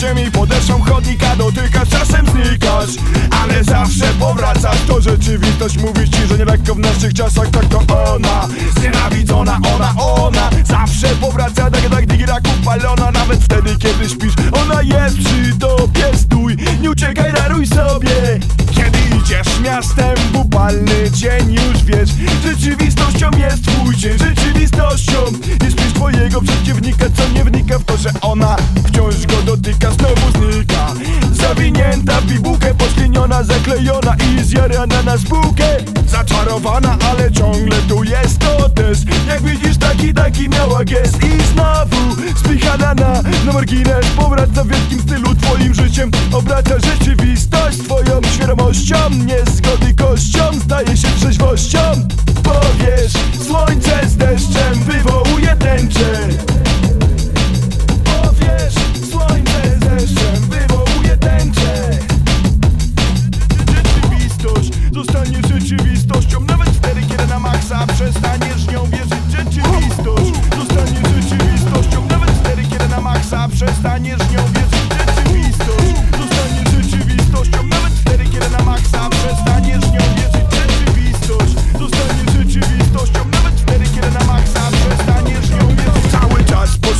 ziemi podeszłą chodnika Dotykasz, czasem znikasz. Ale zawsze powracasz To rzeczywistość mówi ci, że nie lekko w naszych czasach Tak to ona, znienawidzona ona, ona Zawsze powraca tak jak digira upalona. Nawet wtedy, kiedy śpisz Ona jest przy tobie, stój Nie uciekaj, daruj sobie. Kiedy idziesz miastem w upalny dzień Już wiesz, rzeczywistością jest twój dzień. Rzeczywistością jest pisz twojego przeciwnika Co nie wnika w to, że ona wciąż go dotyka Znowu znika. Zawinięta w bibułkę, pośliniona, zaklejona I zjarana na spółkę. Zaczarowana, ale ciągle tu jest to też. Jak widzisz taki, taki miała gest. I znowu spychana na, na margines. Powraca w wielkim stylu twoim życiem Obraca rzeczywistość. Twoją świadomością Niezgody kością staje się trzeźwością. Powiesz, słońce z deszczem wywołuje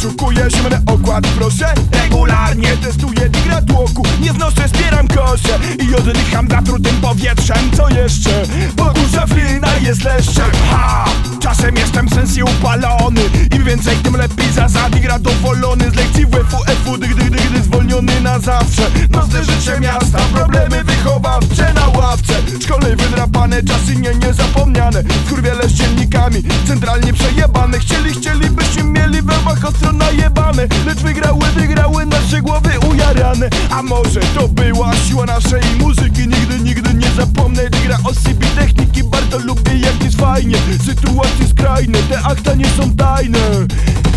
czas poszukuję zimny okład, proszę? Regularnie testuję digra tłoku. Nie wnoszę, zbieram kosze I oddycham zatrutym powietrzem. Co jeszcze? Pogórza flina jest leszczem. Ha! Czasem jestem sensji upalony. Im więcej, tym lepiej. Za zadigra dowolony. Z lekcji WF-u, gdy, gdy, gdy zwolniony na zawsze. Nocne życie miasta, problemy wychowawcze na ławce Szkolnej wydrapane, czasy nie niezapomniane. Skurwiele z dziennikami, centralnie przejebane. Chcieli, chcielibyśmy mieli we łbach ostro najebane. Lecz wygrały, wygrały nasze głowy ujarane. A może to była siła naszej muzyki? Nigdy, nigdy nie zapomnę Gra OCB techniki, bardzo lubię jak jest fajnie. Sytuacje skrajne, te akta nie są tajne.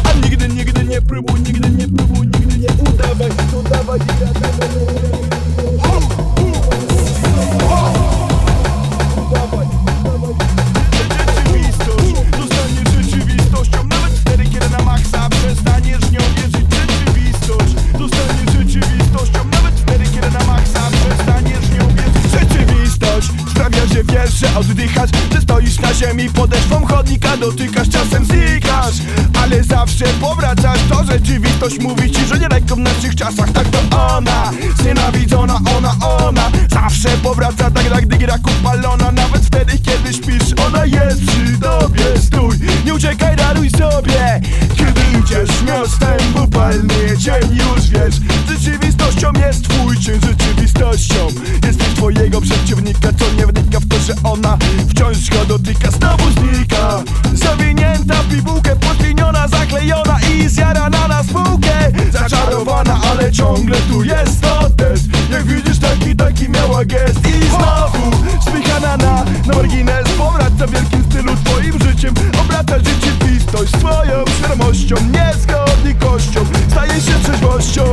A nigdy, nigdy nie próbuj, nigdy nie próbuj, nigdy nie udawaj. Udawaj i radawaj podeszwą chodnika Dotykasz, czasem znikasz Ale zawsze powracasz To rzeczywistość mówi ci, że nie lekko w naszych czasach Tak to ona, znienawidzona ona, ona. Zawsze powraca tak jak digra kupalona Nawet wtedy, kiedy śpisz Ona jest przy tobie, stój Nie uciekaj, daruj sobie. Kiedy idziesz miastem w upalny gest I znowu spychana na, na margines Powraca w wielkim stylu twoim życiem. Obraca rzeczywistość swoją świadomością Niezgodnikością Staje się trzeźwością